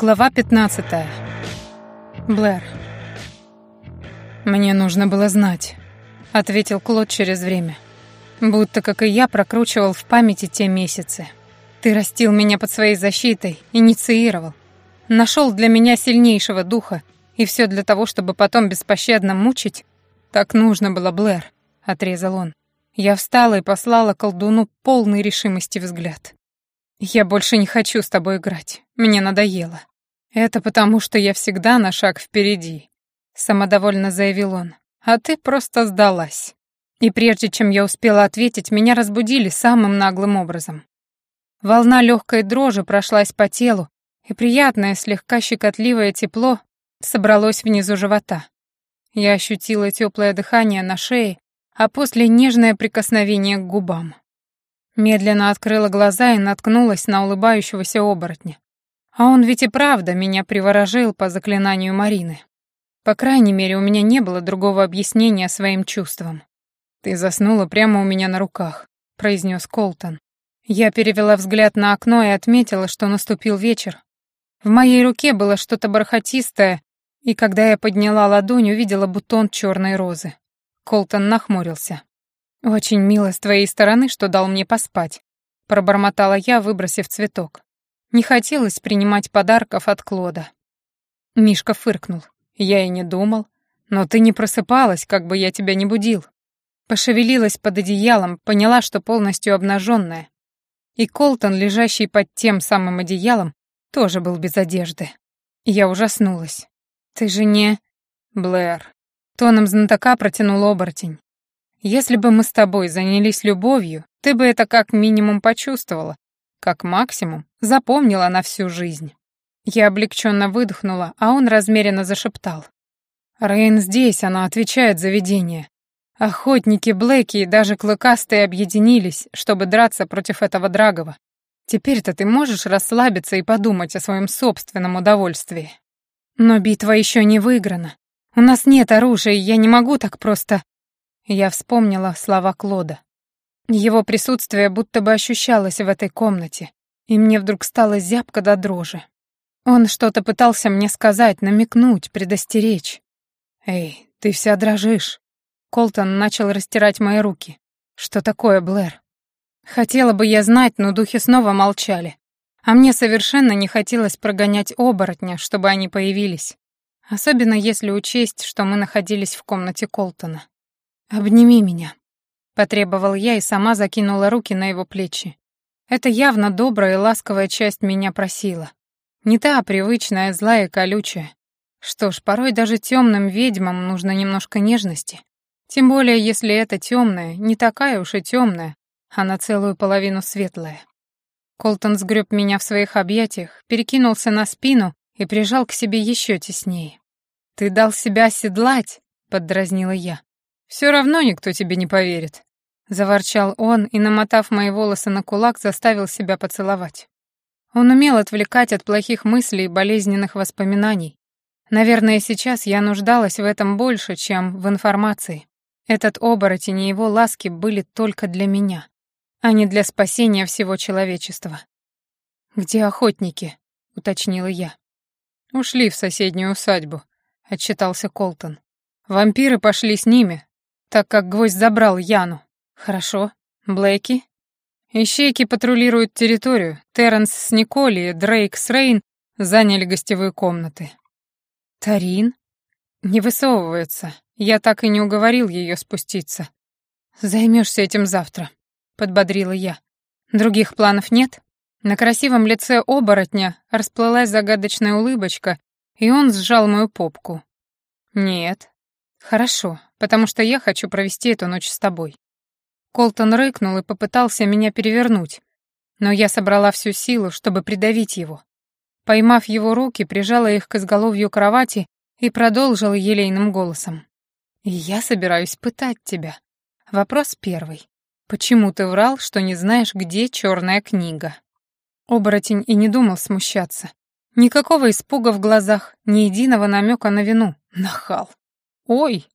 Глава 15. Блэр. «Мне нужно было знать», — ответил Клод через время. Будто, как и я, прокручивал в памяти те месяцы. «Ты растил меня под своей защитой, инициировал. Нашел для меня сильнейшего духа, и все для того, чтобы потом беспощадно мучить? Так нужно было, Блэр», — отрезал он. Я встала и послала колдуну полной решимости взгляд. «Я больше не хочу с тобой играть. Мне надоело». «Это потому, что я всегда на шаг впереди», — самодовольно заявил он. «А ты просто сдалась». И прежде чем я успела ответить, меня разбудили самым наглым образом. Волна легкой дрожи прошлась по телу, и приятное, слегка щекотливое тепло собралось внизу живота. Я ощутила теплое дыхание на шее, а после нежное прикосновение к губам. Медленно открыла глаза и наткнулась на улыбающегося оборотня. А он ведь и правда меня приворожил по заклинанию Марины. По крайней мере, у меня не было другого объяснения своим чувствам. «Ты заснула прямо у меня на руках», — произнес Колтон. Я перевела взгляд на окно и отметила, что наступил вечер. В моей руке было что-то бархатистое, и когда я подняла ладонь, увидела бутон черной розы. Колтон нахмурился. «Очень мило с твоей стороны, что дал мне поспать», — пробормотала я, выбросив цветок. Не хотелось принимать подарков от Клода. Мишка фыркнул. «Я и не думал. Но ты не просыпалась, как бы я тебя не будил». Пошевелилась под одеялом, поняла, что полностью обнаженная. И Колтон, лежащий под тем самым одеялом, тоже был без одежды. Я ужаснулась. «Ты же не...» «Блэр». Тоном знатока протянул оборотень. Если бы мы с тобой занялись любовью, ты бы это как минимум почувствовала, как максимум запомнила на всю жизнь. Я облегченно выдохнула, а он размеренно зашептал. Рейн здесь, она отвечает за видение. Охотники Блэки и даже Клыкастые объединились, чтобы драться против этого Драгова. Теперь-то ты можешь расслабиться и подумать о своем собственном удовольствии. Но битва еще не выиграна. У нас нет оружия, и я не могу так просто я вспомнила слова Клода. Его присутствие будто бы ощущалось в этой комнате, и мне вдруг стало зябко до дрожи. Он что-то пытался мне сказать, намекнуть, предостеречь. «Эй, ты вся дрожишь». Колтон начал растирать мои руки. «Что такое, Блэр?» Хотела бы я знать, но духи снова молчали. А мне совершенно не хотелось прогонять оборотня, чтобы они появились. Особенно если учесть, что мы находились в комнате Колтона. «Обними меня», — потребовал я и сама закинула руки на его плечи. Это явно добрая и ласковая часть меня просила. Не та привычная, злая и колючая. Что ж, порой даже темным ведьмам нужно немножко нежности. Тем более, если это темная, не такая уж и темная, а на целую половину светлая. Колтон сгреб меня в своих объятиях, перекинулся на спину и прижал к себе еще теснее. «Ты дал себя оседлать», — поддразнила я. Все равно никто тебе не поверит», — заворчал он и, намотав мои волосы на кулак, заставил себя поцеловать. Он умел отвлекать от плохих мыслей и болезненных воспоминаний. Наверное, сейчас я нуждалась в этом больше, чем в информации. Этот оборотень и его ласки были только для меня, а не для спасения всего человечества. «Где охотники?» — уточнила я. «Ушли в соседнюю усадьбу», — отчитался Колтон. «Вампиры пошли с ними, так как гвоздь забрал Яну. Хорошо. Блэки? Ищейки патрулируют территорию. Терренс с Николи и Дрейк с Рейн заняли гостевые комнаты. Тарин? Не высовывается. Я так и не уговорил ее спуститься. Займешься этим завтра, подбодрила я. Других планов нет? На красивом лице оборотня расплылась загадочная улыбочка, и он сжал мою попку. Нет. Хорошо потому что я хочу провести эту ночь с тобой». Колтон рыкнул и попытался меня перевернуть, но я собрала всю силу, чтобы придавить его. Поймав его руки, прижала их к изголовью кровати и продолжила елейным голосом. «Я собираюсь пытать тебя. Вопрос первый. Почему ты врал, что не знаешь, где черная книга?» Оборотень и не думал смущаться. Никакого испуга в глазах, ни единого намека на вину. Нахал. «Ой!»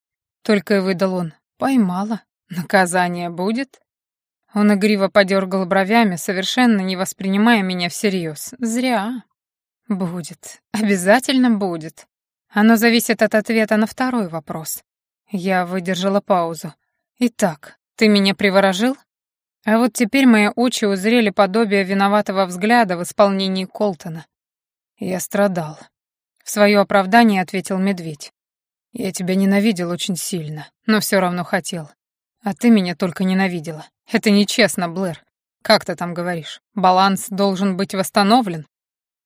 Только и выдал он. Поймала. Наказание будет? Он игриво подергал бровями, совершенно не воспринимая меня всерьез. Зря. Будет. Обязательно будет. Оно зависит от ответа на второй вопрос. Я выдержала паузу. Итак, ты меня приворожил? А вот теперь мои очи узрели подобие виноватого взгляда в исполнении Колтона. Я страдал. В свое оправдание ответил медведь. Я тебя ненавидел очень сильно, но все равно хотел. А ты меня только ненавидела. Это нечестно, Блэр. Как ты там говоришь? Баланс должен быть восстановлен?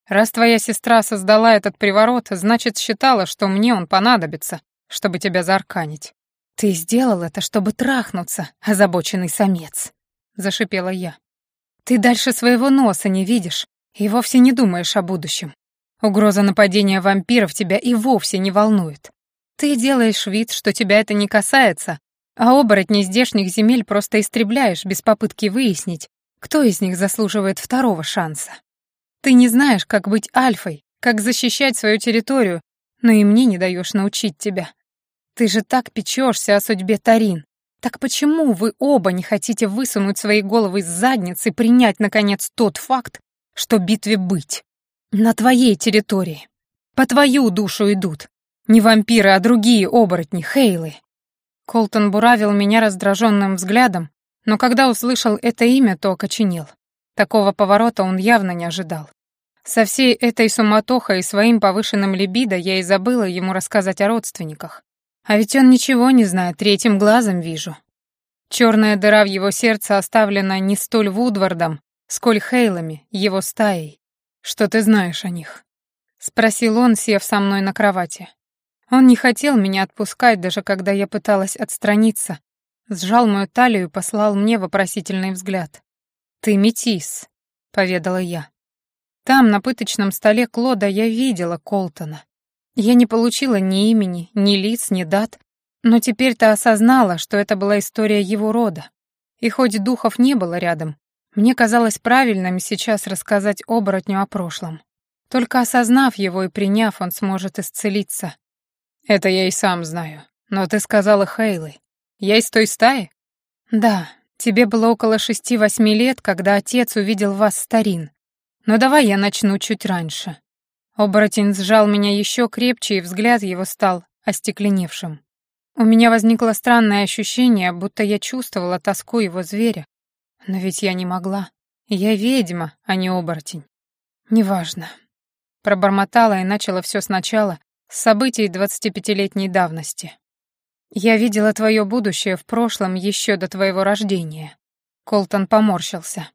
Раз твоя сестра создала этот приворот, значит, считала, что мне он понадобится, чтобы тебя заарканить. Ты сделал это, чтобы трахнуться, озабоченный самец, зашипела я. Ты дальше своего носа не видишь и вовсе не думаешь о будущем. Угроза нападения вампиров тебя и вовсе не волнует. Ты делаешь вид, что тебя это не касается, а оборотни здешних земель просто истребляешь без попытки выяснить, кто из них заслуживает второго шанса. Ты не знаешь, как быть альфой, как защищать свою территорию, но и мне не даешь научить тебя. Ты же так печешься о судьбе Тарин. Так почему вы оба не хотите высунуть свои головы из задницы и принять, наконец, тот факт, что битве быть? На твоей территории. По твою душу идут. Не вампиры, а другие оборотни, Хейлы. Колтон буравил меня раздраженным взглядом, но когда услышал это имя, то окоченел. Такого поворота он явно не ожидал. Со всей этой суматохой и своим повышенным либидо я и забыла ему рассказать о родственниках. А ведь он ничего не знает, третьим глазом вижу. Черная дыра в его сердце оставлена не столь Вудвардом, сколь Хейлами, его стаей. Что ты знаешь о них? Спросил он, сев со мной на кровати. Он не хотел меня отпускать, даже когда я пыталась отстраниться, сжал мою талию и послал мне вопросительный взгляд. «Ты метис», — поведала я. Там, на пыточном столе Клода, я видела Колтона. Я не получила ни имени, ни лиц, ни дат, но теперь-то осознала, что это была история его рода. И хоть духов не было рядом, мне казалось правильным сейчас рассказать оборотню о прошлом. Только осознав его и приняв, он сможет исцелиться. «Это я и сам знаю. Но ты сказала Хейлы. Я из той стаи?» «Да, тебе было около шести-восьми лет, когда отец увидел вас старин. Но давай я начну чуть раньше». Оборотень сжал меня еще крепче, и взгляд его стал остекленевшим. У меня возникло странное ощущение, будто я чувствовала тоску его зверя. Но ведь я не могла. Я ведьма, а не оборотень. Неважно. Пробормотала и начала все сначала, событий двадцатипятилетней давности. «Я видела твое будущее в прошлом еще до твоего рождения». Колтон поморщился.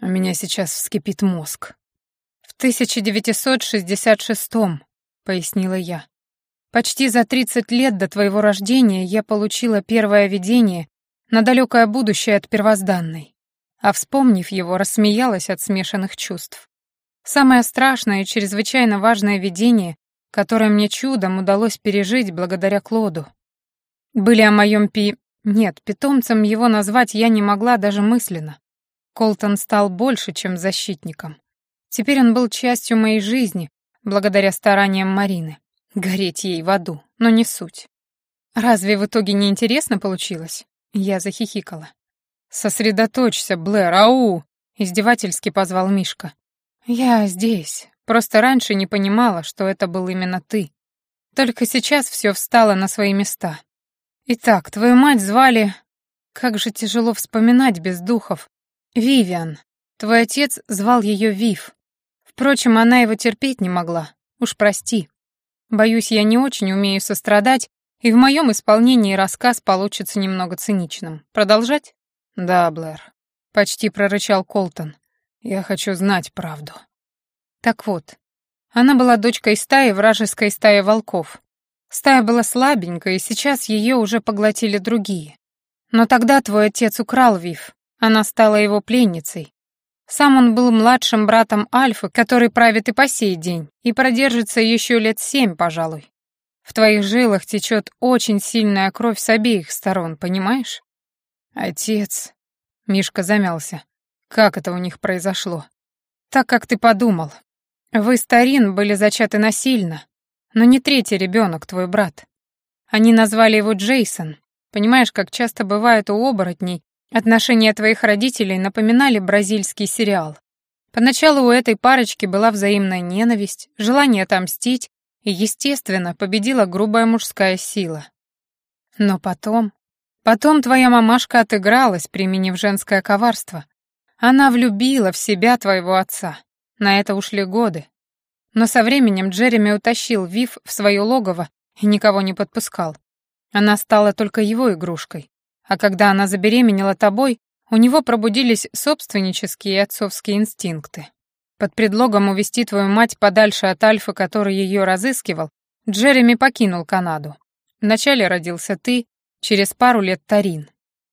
«У меня сейчас вскипит мозг». «В 1966-м», — пояснила я. «Почти за 30 лет до твоего рождения я получила первое видение на далекое будущее от первозданной, а вспомнив его, рассмеялась от смешанных чувств. Самое страшное и чрезвычайно важное видение, которое мне чудом удалось пережить благодаря Клоду. Были о моем пи... Нет, питомцем его назвать я не могла даже мысленно. Колтон стал больше, чем защитником. Теперь он был частью моей жизни, благодаря стараниям Марины. Гореть ей в аду, но не суть. Разве в итоге не интересно получилось? Я захихикала. «Сосредоточься, Блэр, ау!» — издевательски позвал Мишка. «Я здесь. Просто раньше не понимала, что это был именно ты. Только сейчас все встало на свои места. Итак, твою мать звали... Как же тяжело вспоминать без духов. Вивиан. Твой отец звал ее Вив. Впрочем, она его терпеть не могла. Уж прости. Боюсь, я не очень умею сострадать, и в моем исполнении рассказ получится немного циничным. Продолжать? Да, Блэр. Почти прорычал Колтон. Я хочу знать правду. Так вот, она была дочкой стаи вражеской стаи волков. Стая была слабенькая, и сейчас ее уже поглотили другие. Но тогда твой отец украл Вив, она стала его пленницей. Сам он был младшим братом Альфы, который правит и по сей день, и продержится еще лет семь, пожалуй. В твоих жилах течет очень сильная кровь с обеих сторон, понимаешь? Отец... Мишка замялся. Как это у них произошло? Так, как ты подумал. Вы, старин, были зачаты насильно, но не третий ребенок, твой брат. Они назвали его Джейсон. Понимаешь, как часто бывает у оборотней, отношения твоих родителей напоминали бразильский сериал. Поначалу у этой парочки была взаимная ненависть, желание отомстить, и, естественно, победила грубая мужская сила. Но потом... Потом твоя мамашка отыгралась, применив женское коварство. Она влюбила в себя твоего отца. На это ушли годы. Но со временем Джереми утащил Вив в свое логово и никого не подпускал. Она стала только его игрушкой. А когда она забеременела тобой, у него пробудились собственнические и отцовские инстинкты. Под предлогом увести твою мать подальше от Альфа, который ее разыскивал, Джереми покинул Канаду. Вначале родился ты, через пару лет Тарин.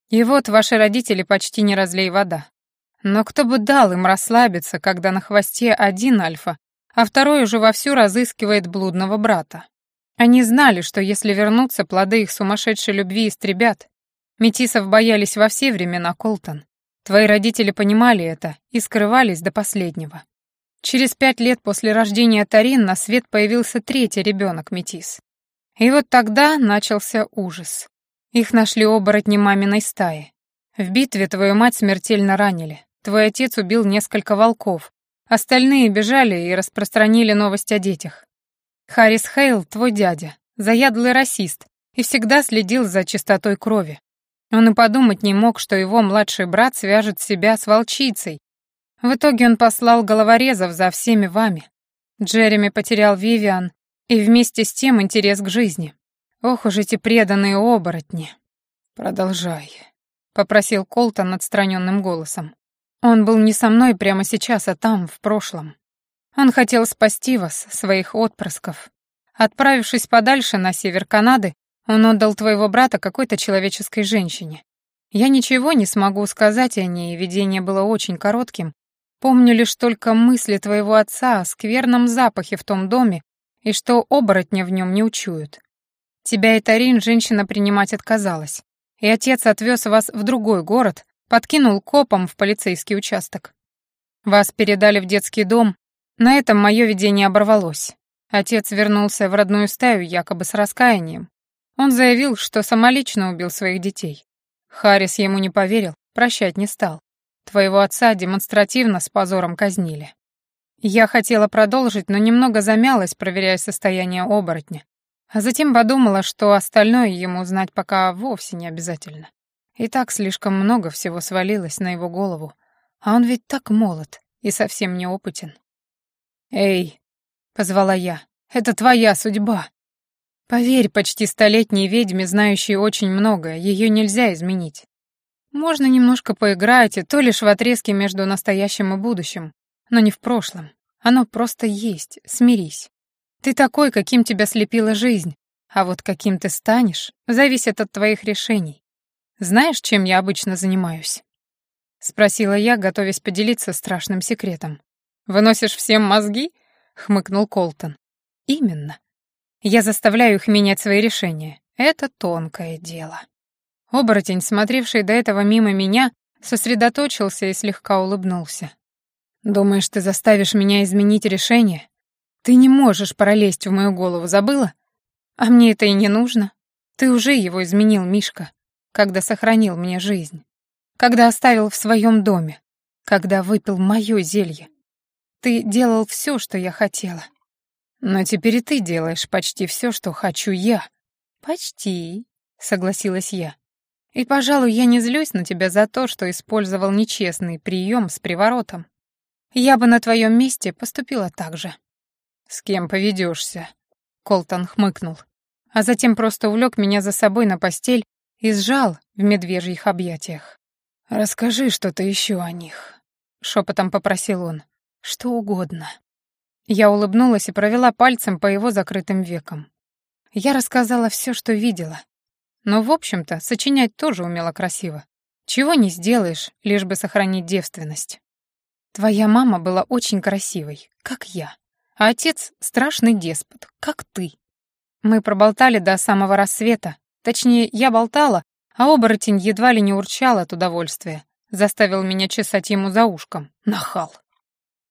И вот ваши родители почти не разлей вода. Но кто бы дал им расслабиться, когда на хвосте один Альфа, а второй уже вовсю разыскивает блудного брата. Они знали, что если вернуться, плоды их сумасшедшей любви истребят. Метисов боялись во все времена, Колтон. Твои родители понимали это и скрывались до последнего. Через пять лет после рождения Тарин на свет появился третий ребенок Метис. И вот тогда начался ужас. Их нашли оборотни маминой стаи. В битве твою мать смертельно ранили. Твой отец убил несколько волков. Остальные бежали и распространили новость о детях. Харрис Хейл, твой дядя, заядлый расист и всегда следил за чистотой крови. Он и подумать не мог, что его младший брат свяжет себя с волчицей. В итоге он послал головорезов за всеми вами. Джереми потерял Вивиан и вместе с тем интерес к жизни. Ох уж эти преданные оборотни. Продолжай, попросил Колтон отстраненным голосом. Он был не со мной прямо сейчас, а там, в прошлом. Он хотел спасти вас, своих отпрысков. Отправившись подальше на север Канады, он отдал твоего брата какой-то человеческой женщине. Я ничего не смогу сказать о ней, видение было очень коротким. Помню лишь только мысли твоего отца о скверном запахе в том доме и что оборотня в нем не учуют. Тебя и Тарин женщина принимать отказалась, и отец отвез вас в другой город, подкинул копом в полицейский участок. Вас передали в детский дом, на этом мое видение оборвалось. Отец вернулся в родную стаю якобы с раскаянием. Он заявил, что самолично убил своих детей. Харрис ему не поверил, прощать не стал. Твоего отца демонстративно с позором казнили. Я хотела продолжить, но немного замялась, проверяя состояние оборотня. А затем подумала, что остальное ему знать пока вовсе не обязательно. И так слишком много всего свалилось на его голову. А он ведь так молод и совсем неопытен. «Эй!» — позвала я. «Это твоя судьба!» Поверь, почти столетней ведьме, знающей очень многое, ее нельзя изменить. Можно немножко поиграть, и то лишь в отрезке между настоящим и будущим, но не в прошлом. Оно просто есть, смирись. Ты такой, каким тебя слепила жизнь, а вот каким ты станешь, зависит от твоих решений. Знаешь, чем я обычно занимаюсь?» Спросила я, готовясь поделиться страшным секретом. «Выносишь всем мозги?» — хмыкнул Колтон. «Именно. Я заставляю их менять свои решения. Это тонкое дело». Оборотень, смотревший до этого мимо меня, сосредоточился и слегка улыбнулся. «Думаешь, ты заставишь меня изменить решение? Ты не можешь пролезть в мою голову, забыла? А мне это и не нужно. Ты уже его изменил, Мишка, когда сохранил мне жизнь, когда оставил в своем доме, когда выпил мое зелье. Ты делал все, что я хотела. Но теперь и ты делаешь почти все, что хочу я. Почти, согласилась я. И, пожалуй, я не злюсь на тебя за то, что использовал нечестный прием с приворотом. Я бы на твоем месте поступила так же. С кем поведешься? Колтон хмыкнул, а затем просто увлек меня за собой на постель и сжал в медвежьих объятиях. «Расскажи что-то еще о них», — шепотом попросил он. Что угодно. Я улыбнулась и провела пальцем по его закрытым векам. Я рассказала все, что видела. Но, в общем-то, сочинять тоже умела красиво. Чего не сделаешь, лишь бы сохранить девственность. Твоя мама была очень красивой, как я. А отец — страшный деспот, как ты. Мы проболтали до самого рассвета. Точнее, я болтала, а оборотень едва ли не урчал от удовольствия. Заставил меня чесать ему за ушком. Нахал.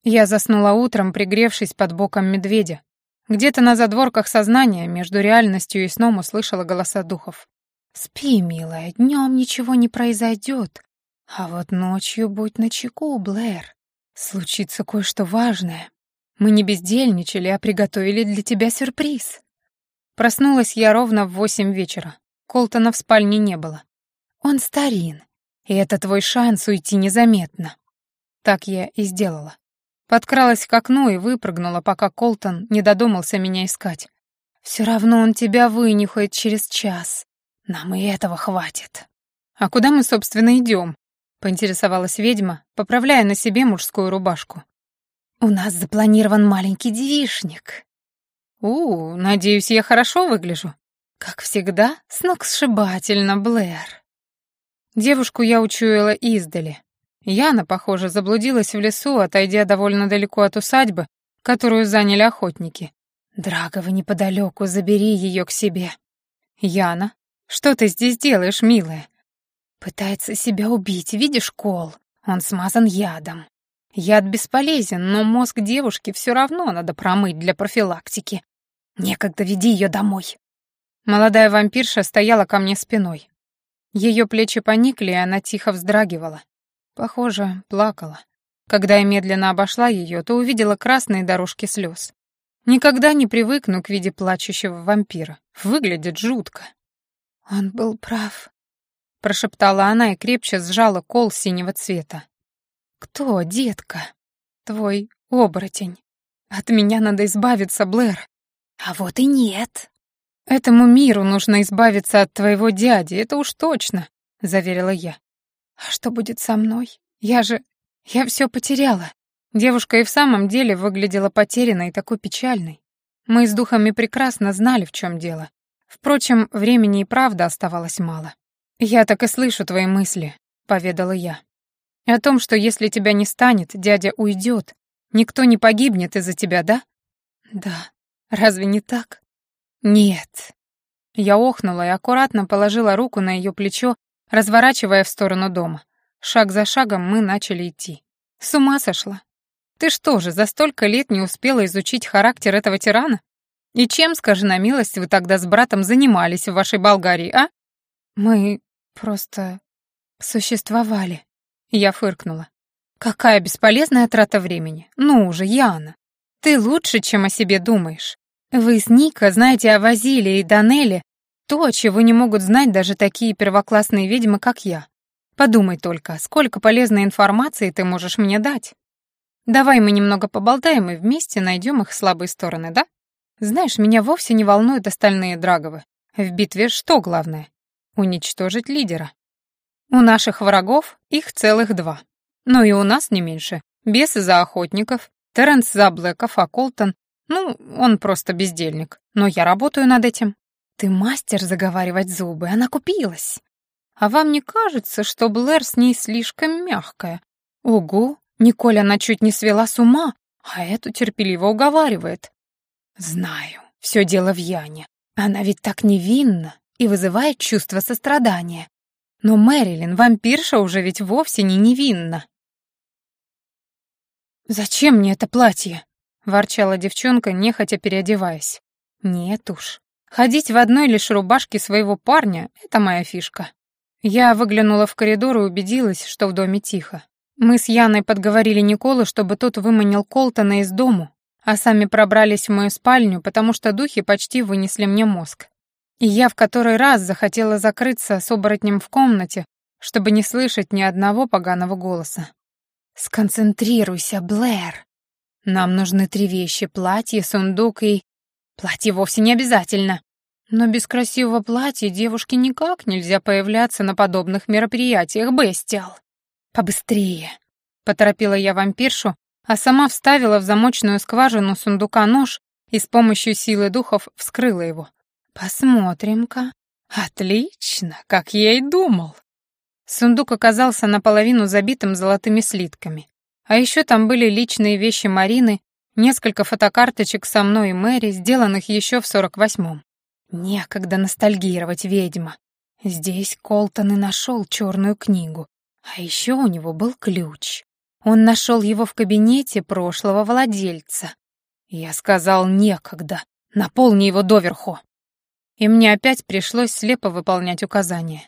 Я заснула утром, пригревшись под боком медведя. Где-то на задворках сознания, между реальностью и сном, услышала голоса духов. «Спи, милая, днем ничего не произойдет. А вот ночью будь начеку, Блэр. случится кое-что важное. Мы не бездельничали, а приготовили для тебя сюрприз. Проснулась я ровно в восемь вечера. Колтона в спальне не было. Он старин, и это твой шанс уйти незаметно. Так я и сделала. Подкралась к окну и выпрыгнула, пока Колтон не додумался меня искать. Все равно он тебя вынюхает через час. Нам и этого хватит. А куда мы, собственно, идем? Поинтересовалась ведьма, поправляя на себе мужскую рубашку. У нас запланирован маленький девишник. У, надеюсь, я хорошо выгляжу. Как всегда, сногсшибательно, Блэр. Девушку я учуяла издали. Яна, похоже, заблудилась в лесу, отойдя довольно далеко от усадьбы, которую заняли охотники. Драгова неподалеку, забери ее к себе. Яна, что ты здесь делаешь, милая? Пытается себя убить, видишь кол? Он смазан ядом. Яд бесполезен, но мозг девушки все равно надо промыть для профилактики. Некогда веди ее домой. Молодая вампирша стояла ко мне спиной. Ее плечи поникли, и она тихо вздрагивала. Похоже, плакала. Когда я медленно обошла ее, то увидела красные дорожки слез. Никогда не привыкну к виде плачущего вампира. Выглядит жутко. «Он был прав», — прошептала она и крепче сжала кол синего цвета. «Кто, детка?» «Твой оборотень. От меня надо избавиться, Блэр». «А вот и нет», «Этому миру нужно избавиться от твоего дяди, это уж точно», — заверила я. «А что будет со мной? Я же... Я все потеряла». Девушка и в самом деле выглядела потерянной и такой печальной. Мы с духами прекрасно знали, в чем дело. Впрочем, времени и правда оставалось мало. «Я так и слышу твои мысли», — поведала я. «И о том, что если тебя не станет, дядя уйдет. Никто не погибнет из-за тебя, да?» «Да. Разве не так?» «Нет». Я охнула и аккуратно положила руку на ее плечо, разворачивая в сторону дома. Шаг за шагом мы начали идти. С ума сошла. Ты что же, за столько лет не успела изучить характер этого тирана? И чем, скажи на милость, вы тогда с братом занимались в вашей Болгарии, а? Мы просто существовали. Я фыркнула. Какая бесполезная трата времени. Ну уже, Яна, ты лучше, чем о себе думаешь. Вы с Ника знаете о Вазиле и Данеле то, чего не могут знать даже такие первоклассные ведьмы, как я. Подумай только, сколько полезной информации ты можешь мне дать. Давай мы немного поболтаем и вместе найдем их слабые стороны, да? Знаешь, меня вовсе не волнуют остальные драговы. В битве что главное? Уничтожить лидера. У наших врагов их целых два. Ну и у нас не меньше. Бесы за охотников, Терренс за Блэков, а Колтон ну, он просто бездельник. Но я работаю над этим. Ты мастер заговаривать зубы, она купилась. А вам не кажется, что Блэр с ней слишком мягкая? Ого, Николь она чуть не свела с ума, а эту терпеливо уговаривает. Знаю, все дело в Яне. Она ведь так невинна и вызывает чувство сострадания. Но Мэрилин, вампирша, уже ведь вовсе не невинна. «Зачем мне это платье?» — ворчала девчонка, нехотя переодеваясь. «Нет уж. Ходить в одной лишь рубашке своего парня — это моя фишка». Я выглянула в коридор и убедилась, что в доме тихо. Мы с Яной подговорили Николу, чтобы тот выманил Колтона из дому, а сами пробрались в мою спальню, потому что духи почти вынесли мне мозг. И я в который раз захотела закрыться с оборотнем в комнате, чтобы не слышать ни одного поганого голоса. «Сконцентрируйся, Блэр!» Нам нужны три вещи — платье, сундук и... Платье вовсе не обязательно. Но без красивого платья девушке никак нельзя появляться на подобных мероприятиях, Бестиал. Побыстрее. Поторопила я вампиршу, а сама вставила в замочную скважину сундука нож и с помощью силы духов вскрыла его. Посмотрим-ка. Отлично, как я и думал. Сундук оказался наполовину забитым золотыми слитками. А еще там были личные вещи Марины, несколько фотокарточек со мной и Мэри, сделанных еще в сорок восьмом. Некогда ностальгировать, ведьма. Здесь Колтон и нашел черную книгу. А еще у него был ключ. Он нашел его в кабинете прошлого владельца. Я сказал «некогда», наполни его доверху. И мне опять пришлось слепо выполнять указания.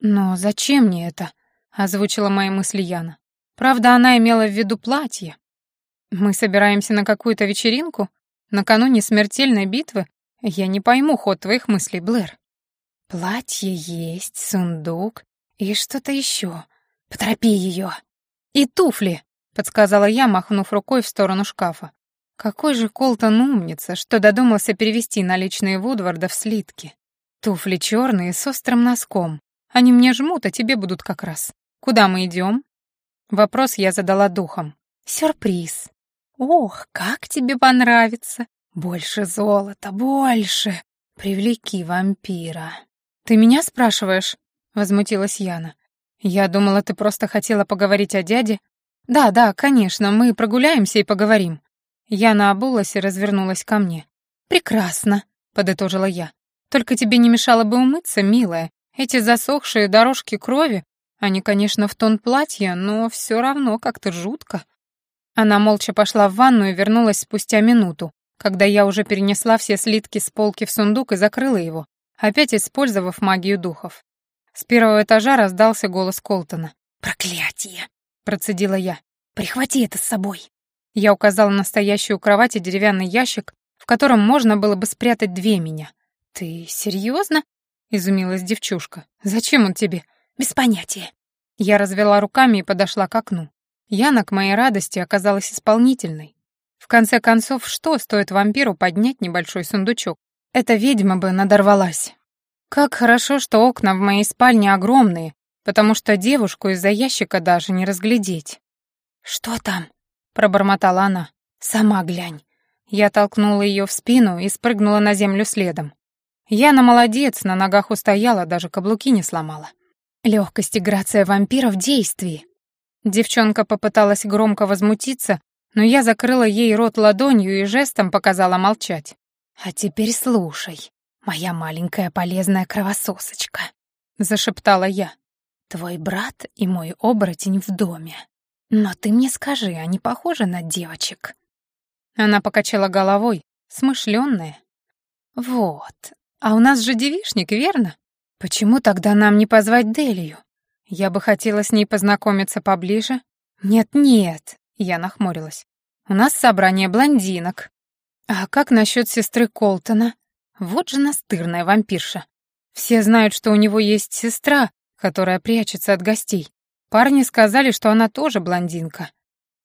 «Но зачем мне это?» — озвучила мои мысли Яна. Правда, она имела в виду платье. Мы собираемся на какую-то вечеринку? Накануне смертельной битвы? Я не пойму ход твоих мыслей, Блэр. Платье есть, сундук и что-то еще. Поторопи ее. И туфли, подсказала я, махнув рукой в сторону шкафа. Какой же Колтон умница, что додумался перевести наличные Вудварда в слитки. Туфли черные с острым носком. Они мне жмут, а тебе будут как раз. Куда мы идем? Вопрос я задала духом. Сюрприз. Ох, как тебе понравится. Больше золота, больше. Привлеки вампира. Ты меня спрашиваешь? Возмутилась Яна. Я думала, ты просто хотела поговорить о дяде. Да, да, конечно, мы прогуляемся и поговорим. Яна обулась и развернулась ко мне. Прекрасно, подытожила я. Только тебе не мешало бы умыться, милая. Эти засохшие дорожки крови, они, конечно, в тон платья, но все равно как-то жутко. Она молча пошла в ванну и вернулась спустя минуту, когда я уже перенесла все слитки с полки в сундук и закрыла его, опять использовав магию духов. С первого этажа раздался голос Колтона. «Проклятие!» — процедила я. «Прихвати это с собой!» Я указала на стоящий у кровати деревянный ящик, в котором можно было бы спрятать две меня. «Ты серьезно?» — изумилась девчушка. «Зачем он тебе?» «Без понятия». Я развела руками и подошла к окну. Яна, к моей радости, оказалась исполнительной. В конце концов, что стоит вампиру поднять небольшой сундучок? Эта ведьма бы надорвалась. Как хорошо, что окна в моей спальне огромные, потому что девушку из-за ящика даже не разглядеть. «Что там?» — пробормотала она. «Сама глянь». Я толкнула ее в спину и спрыгнула на землю следом. Яна молодец, на ногах устояла, даже каблуки не сломала. Легкость и грация вампира в действии. Девчонка попыталась громко возмутиться, но я закрыла ей рот ладонью и жестом показала молчать. «А теперь слушай, моя маленькая полезная кровососочка», — зашептала я. «Твой брат и мой оборотень в доме. Но ты мне скажи, они похожи на девочек?» Она покачала головой, смышленная. «Вот, а у нас же девишник, верно? Почему тогда нам не позвать Делию? Я бы хотела с ней познакомиться поближе. Нет-нет, я нахмурилась. У нас собрание блондинок. А как насчет сестры Колтона? Вот же настырная вампирша. Все знают, что у него есть сестра, которая прячется от гостей. Парни сказали, что она тоже блондинка.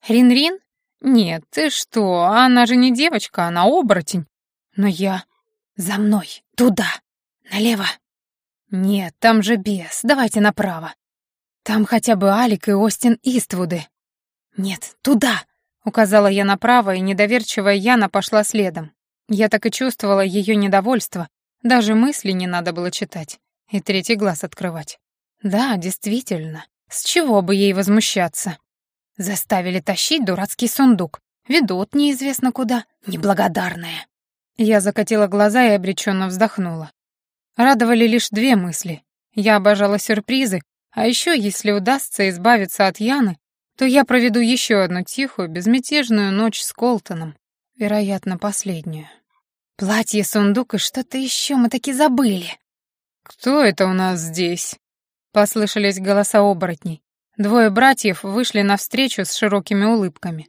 Рин-Рин? Нет, ты что, она же не девочка, она оборотень. Но я... «За мной! Туда! Налево!» «Нет, там же бес, давайте направо. Там хотя бы Алик и Остин Иствуды». «Нет, туда!» — указала я направо, и недоверчивая Яна пошла следом. Я так и чувствовала ее недовольство, даже мысли не надо было читать и третий глаз открывать. Да, действительно, с чего бы ей возмущаться? Заставили тащить дурацкий сундук, ведут неизвестно куда, неблагодарная. Я закатила глаза и обреченно вздохнула. Радовали лишь две мысли. Я обожала сюрпризы, а еще, если удастся избавиться от Яны, то я проведу еще одну тихую, безмятежную ночь с Колтоном, вероятно, последнюю. Платье, сундук и что-то еще мы таки забыли. «Кто это у нас здесь?» Послышались голоса оборотней. Двое братьев вышли навстречу с широкими улыбками.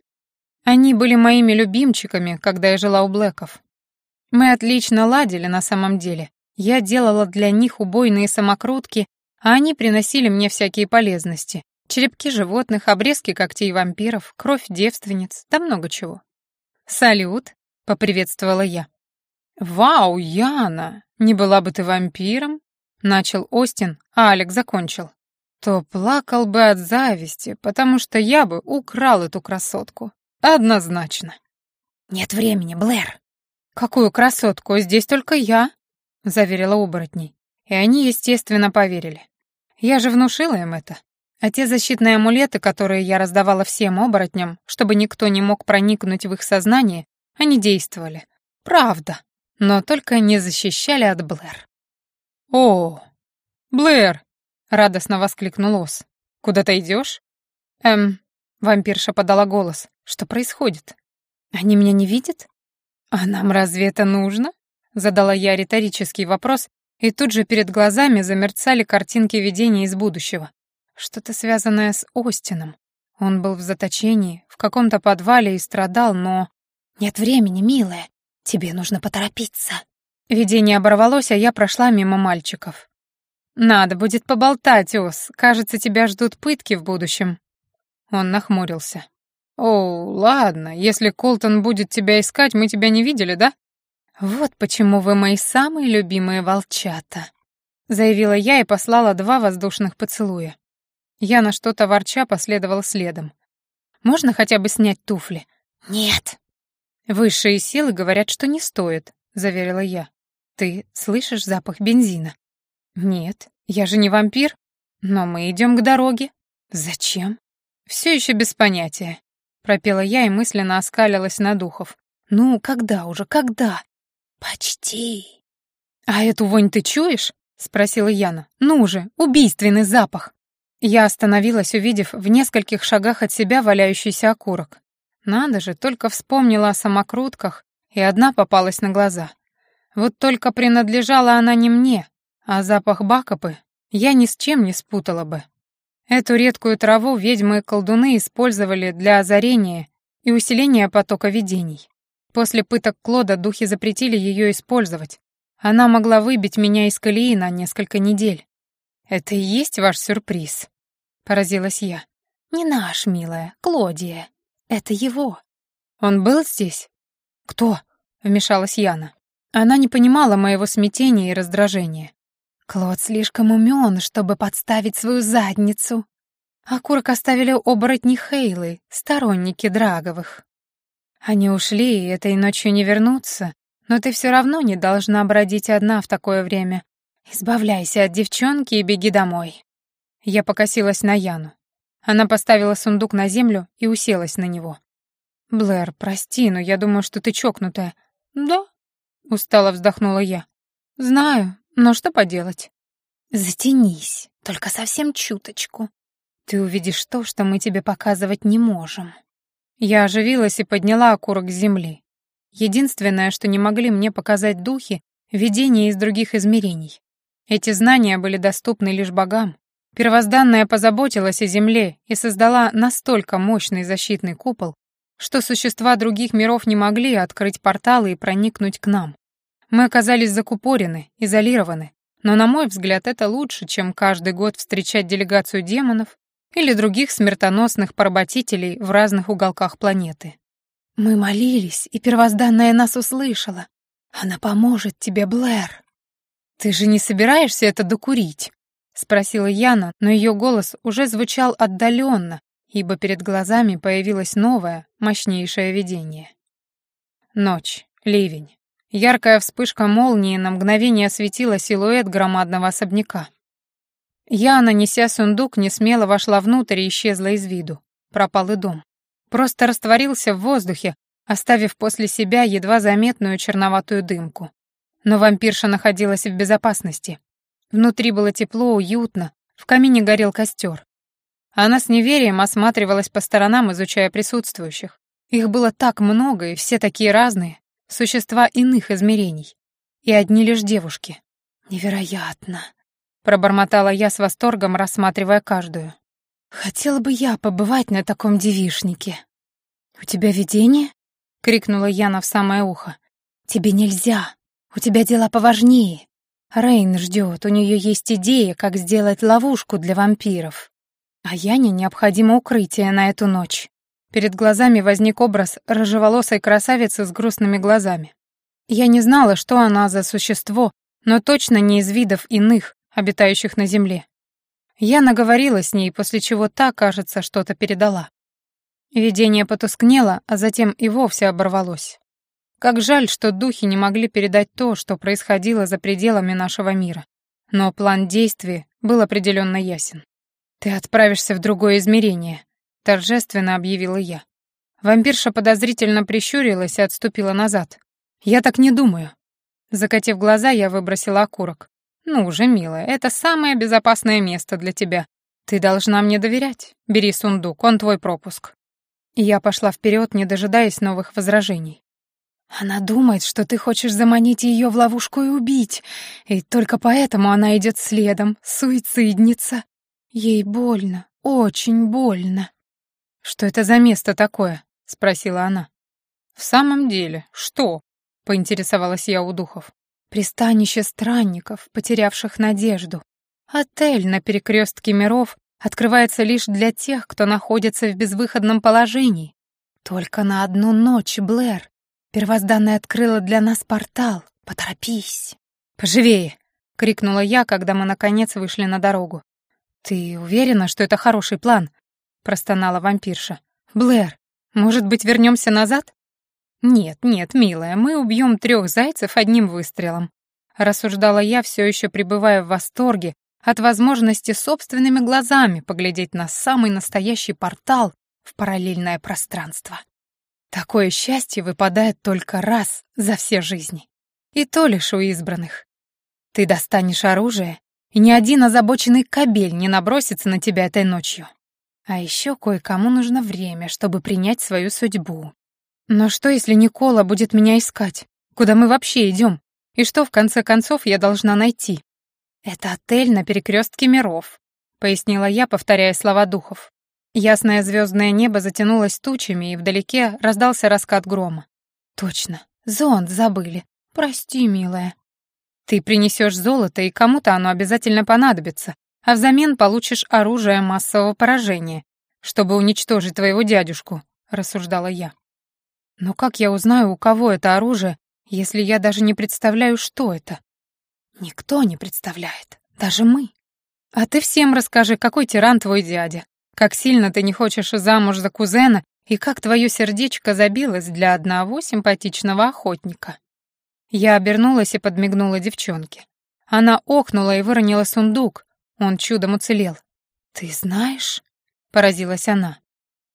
Они были моими любимчиками, когда я жила у Блэков. Мы отлично ладили на самом деле. Я делала для них убойные самокрутки, а они приносили мне всякие полезности. Черепки животных, обрезки когтей вампиров, кровь девственниц, да много чего. «Салют», — поприветствовала я. «Вау, Яна, не была бы ты вампиром?» — начал Остин, а Алек закончил. «То плакал бы от зависти, потому что я бы украл эту красотку. Однозначно». «Нет времени, Блэр», «Какую красотку? Здесь только я», — заверила оборотней. И они, естественно, поверили. Я же внушила им это. А те защитные амулеты, которые я раздавала всем оборотням, чтобы никто не мог проникнуть в их сознание, они действовали. Правда. Но только не защищали от Блэр. «О, Блэр!» — радостно воскликнул Ос. «Куда ты идешь?» «Эм...» — вампирша подала голос. «Что происходит? Они меня не видят?» «А нам разве это нужно?» — задала я риторический вопрос, и тут же перед глазами замерцали картинки видения из будущего. Что-то связанное с Остином. Он был в заточении, в каком-то подвале и страдал, но... «Нет времени, милая. Тебе нужно поторопиться». Видение оборвалось, а я прошла мимо мальчиков. «Надо будет поболтать, Ос. Кажется, тебя ждут пытки в будущем». Он нахмурился. «О, ладно, если Колтон будет тебя искать, мы тебя не видели, да?» «Вот почему вы мои самые любимые волчата», — заявила я и послала два воздушных поцелуя. Я на что-то ворча последовала следом. «Можно хотя бы снять туфли?» «Нет». «Высшие силы говорят, что не стоит», — заверила я. «Ты слышишь запах бензина?» «Нет, я же не вампир. Но мы идем к дороге». «Зачем?» «Все еще без понятия», — пропела я и мысленно оскалилась на духов. «Ну, когда уже, когда?» «Почти». «А эту вонь ты чуешь?» — спросила Яна. «Ну же, убийственный запах!» Я остановилась, увидев в нескольких шагах от себя валяющийся окурок. Надо же, только вспомнила о самокрутках, и одна попалась на глаза. Вот только принадлежала она не мне, а запах бакопы я ни с чем не спутала бы. Эту редкую траву ведьмы и колдуны использовали для озарения и усиления потока видений. После пыток Клода духи запретили ее использовать. Она могла выбить меня из колеи на несколько недель. «Это и есть ваш сюрприз?» — поразилась я. «Не наш, милая, Клодия. Это его». «Он был здесь?» «Кто?» — вмешалась Яна. Она не понимала моего смятения и раздражения. «Клод слишком умен, чтобы подставить свою задницу». Окурок оставили оборотни Хейлы, сторонники Драговых. Они ушли, и этой ночью не вернутся, но ты все равно не должна бродить одна в такое время. Избавляйся от девчонки и беги домой. Я покосилась на Яну. Она поставила сундук на землю и уселась на него. «Блэр, прости, но я думаю, что ты чокнутая». «Да?» — устало вздохнула я. «Знаю, но что поделать?» «Затянись, только совсем чуточку. Ты увидишь то, что мы тебе показывать не можем». Я оживилась и подняла окурок с земли. Единственное, что не могли мне показать духи — видения из других измерений. Эти знания были доступны лишь богам. Первозданная позаботилась о Земле и создала настолько мощный защитный купол, что существа других миров не могли открыть порталы и проникнуть к нам. Мы оказались закупорены, изолированы, но, на мой взгляд, это лучше, чем каждый год встречать делегацию демонов или других смертоносных поработителей в разных уголках планеты. Мы молились, и первозданная нас услышала. Она поможет тебе, Блэр. «Ты же не собираешься это докурить?» — спросила Яна, но ее голос уже звучал отдаленно, ибо перед глазами появилось новое, мощнейшее видение. Ночь, ливень. Яркая вспышка молнии на мгновение осветила силуэт громадного особняка. Яна, неся сундук, не смело вошла внутрь и исчезла из виду. Пропал и дом. Просто растворился в воздухе, оставив после себя едва заметную черноватую дымку. Но вампирша находилась в безопасности. Внутри было тепло, уютно, в камине горел костер. Она с неверием осматривалась по сторонам, изучая присутствующих. Их было так много, и все такие разные, существа иных измерений. И одни лишь девушки. «Невероятно!» — пробормотала я с восторгом, рассматривая каждую. «Хотела бы я побывать на таком девишнике». «У тебя видение?» — крикнула Яна в самое ухо. «Тебе нельзя. У тебя дела поважнее. Рейн ждет, у нее есть идея, как сделать ловушку для вампиров. А Яне необходимо укрытие на эту ночь. Перед глазами возник образ рыжеволосой красавицы с грустными глазами. Я не знала, что она за существо, но точно не из видов иных, обитающих на земле. Я наговорила с ней, после чего та, кажется, что-то передала. Видение потускнело, а затем и вовсе оборвалось. Как жаль, что духи не могли передать то, что происходило за пределами нашего мира. Но план действий был определенно ясен. «Ты отправишься в другое измерение», — торжественно объявила я. Вампирша подозрительно прищурилась и отступила назад. «Я так не думаю». Закатив глаза, я выбросила окурок. «Ну уже, милая, это самое безопасное место для тебя. Ты должна мне доверять. Бери сундук, он твой пропуск». Я пошла вперед, не дожидаясь новых возражений. Она думает, что ты хочешь заманить ее в ловушку и убить, и только поэтому она идет следом, суицидница. Ей больно, очень больно. «Что это за место такое?» — спросила она. «В самом деле, что?» — поинтересовалась я у духов. «Пристанище странников, потерявших надежду. Отель на перекрестке миров открывается лишь для тех, кто находится в безвыходном положении. Только на одну ночь, Блэр. Первозданная открыла для нас портал. Поторопись. Поживее, крикнула я, когда мы наконец вышли на дорогу. Ты уверена, что это хороший план? простонала вампирша. Блэр, может быть, вернемся назад? Нет, нет, милая, мы убьем трех зайцев одним выстрелом, рассуждала я, все еще пребывая в восторге от возможности собственными глазами поглядеть на самый настоящий портал в параллельное пространство. Такое счастье выпадает только раз за все жизни. И то лишь у избранных. Ты достанешь оружие, и ни один озабоченный кобель не набросится на тебя этой ночью. А еще кое-кому нужно время, чтобы принять свою судьбу. Но что, если Никола будет меня искать? Куда мы вообще идем? И что, в конце концов, я должна найти? «Это отель на перекрестке миров», — пояснила я, повторяя слова духов. Ясное звездное небо затянулось тучами, и вдалеке раздался раскат грома. «Точно, зонт забыли. Прости, милая». «Ты принесешь золото, и кому-то оно обязательно понадобится, а взамен получишь оружие массового поражения, чтобы уничтожить твоего дядюшку», — рассуждала я. «Но как я узнаю, у кого это оружие, если я даже не представляю, что это?» Никто не представляет, даже мы. А ты всем расскажи, какой тиран твой дядя, как сильно ты не хочешь замуж за кузена и как твое сердечко забилось для одного симпатичного охотника. Я обернулась и подмигнула девчонке. Она охнула и выронила сундук. Он чудом уцелел. «Ты знаешь?» — поразилась она.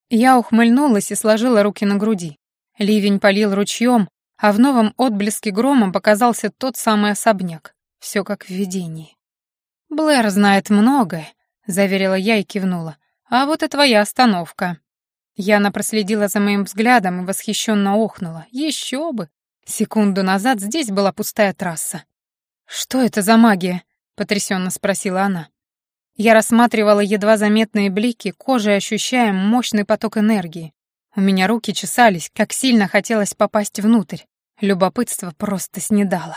Я ухмыльнулась и сложила руки на груди. Ливень полил ручьем, а в новом отблеске громом показался тот самый особняк. Все как в видении. «Блэр знает многое», — заверила я и кивнула. «А вот и твоя остановка». Яна проследила за моим взглядом и восхищенно охнула. Еще бы! Секунду назад здесь была пустая трасса. «Что это за магия?» — потрясенно спросила она. Я рассматривала едва заметные блики, кожей ощущая мощный поток энергии. У меня руки чесались, как сильно хотелось попасть внутрь. Любопытство просто снедало.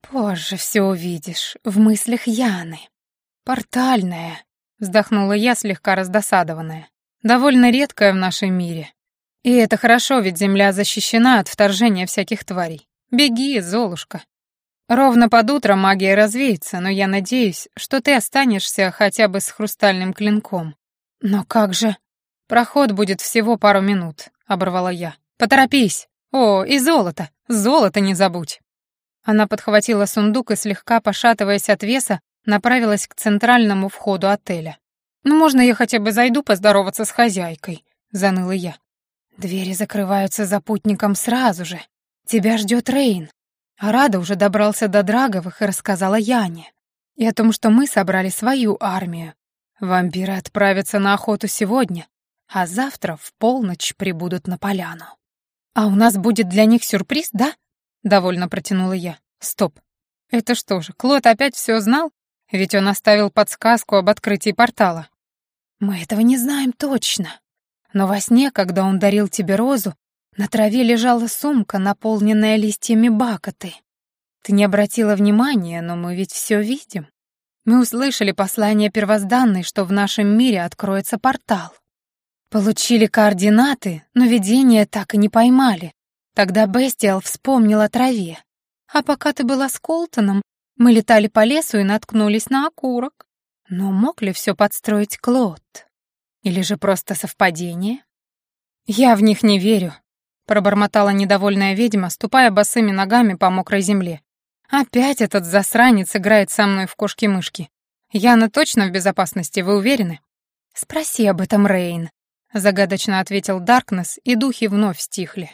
«Позже все увидишь, в мыслях Яны. Портальная», — вздохнула я, слегка раздосадованная. «Довольно редкая в нашем мире. И это хорошо, ведь Земля защищена от вторжения всяких тварей. Беги, Золушка. Ровно под утро магия развеется, но я надеюсь, что ты останешься хотя бы с хрустальным клинком. Но как же? Проход будет всего пару минут, оборвала я. Поторопись. О, и золото. Золото не забудь. Она подхватила сундук и, слегка пошатываясь от веса, направилась к центральному входу отеля. «Ну, можно я хотя бы зайду поздороваться с хозяйкой?» — заныла я. «Двери закрываются за путником сразу же. Тебя ждет Рейн». А Рада уже добрался до Драговых и рассказала Яне. И о том, что мы собрали свою армию. Вампиры отправятся на охоту сегодня, а завтра в полночь прибудут на поляну. А у нас будет для них сюрприз, да? — довольно протянула я. «Стоп. Это что же, Клод опять все знал? Ведь он оставил подсказку об открытии портала». «Мы этого не знаем точно. Но во сне, когда он дарил тебе розу, на траве лежала сумка, наполненная листьями бакоты. Ты не обратила внимания, но мы ведь все видим. Мы услышали послание первозданной, что в нашем мире откроется портал. Получили координаты, но видение так и не поймали. Тогда Бестиал вспомнил о траве. А пока ты была с Колтоном, мы летали по лесу и наткнулись на окурок. Но мог ли все подстроить Клод? Или же просто совпадение? Я в них не верю, пробормотала недовольная ведьма, ступая босыми ногами по мокрой земле. Опять этот засранец играет со мной в кошки-мышки. Яна точно в безопасности, вы уверены? Спроси об этом, Рейн, загадочно ответил Даркнесс, и духи вновь стихли.